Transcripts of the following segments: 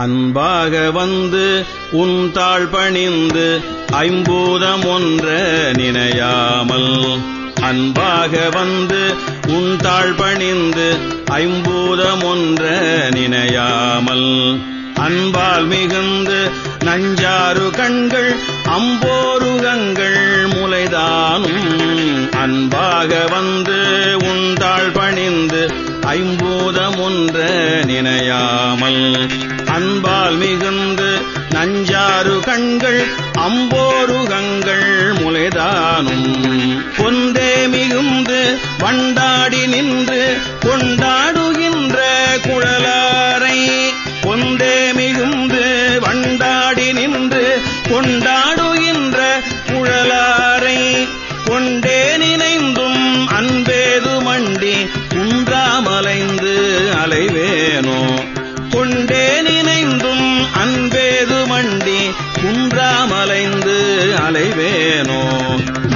அன்பாக வந்து உன் தாழ் பணிந்து ஐம்பூதம் ஒன்ற நினையாமல். அன்பாக வந்து உன் தாழ் பணிந்து ஐம்பூதம் ஒன்ற நினையாமல். அன்பால் மிகுந்து நஞ்சாறு கண்கள் அம்போருகங்கள் முளைதானும். அன்பாக வந்து ஐம்பூதம் நினையாமல். அன்பால் மிகுந்து நஞ்சாறு கண்கள் அம்போருகங்கள் முளைதானும். பொந்தே மிகுந்து வண்டாடி நின்று கொண்டாடுகின்ற குழலாரை. பொந்தே மிகுந்து வண்டாடி நின்று கொண்டாடுகின்ற குழலாரை. அலைவேனோ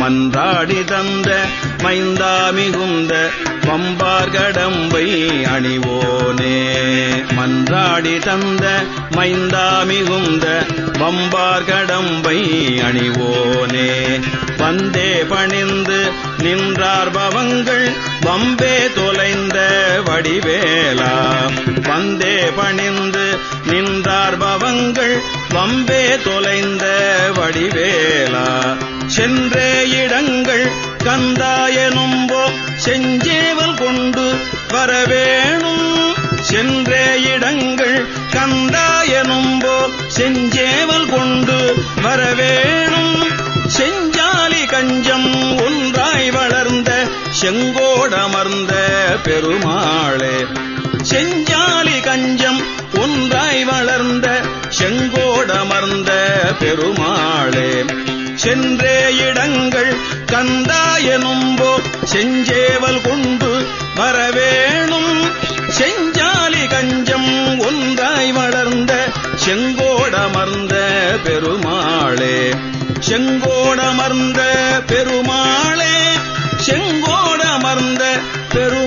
மன்றாடி தந்த மைந்தா மிகுந்த பம்பார்கடம்பை அணிவோனே. மன்றாடி தந்த மைந்தா மிகுந்த பம்பார்கடம்பை அணிவோனே. வந்தே பணிந்து நின்றார் பவங்கள் வம்பே தொலைந்த வடிவேலா. வந்தே பணிந்து நின்றார் பவங்கள் வம்பே தொ சென்றே இடங்கள் கந்தாயனும்போ செஞ்சேவல் கொண்டு வரவேணும். சென்றே இடங்கள் கந்தாயனும்போ செஞ்சேவல் கொண்டு வரவேணும். செஞ்சாலி கஞ்சம் ஒன்றாய் வளர்ந்த செங்கோடமர்ந்த பெருமாளே. செஞ்சாலி கஞ்சம் ஒன்றாய் வளர்ந்த செங்கோடமர்ந்த பெருமாளே. சென்றே இடங்கள் கந்தாயனும்போ செஞ்சேவல் கொண்டு வரவேணும். செஞ்சாலி கஞ்சம் ஒன்றாய் வளர்ந்த செங்கோடமர்ந்த பெருமாளே. செங்கோடமர்ந்த பெருமாளே செங்கோடமர்ந்த பெரு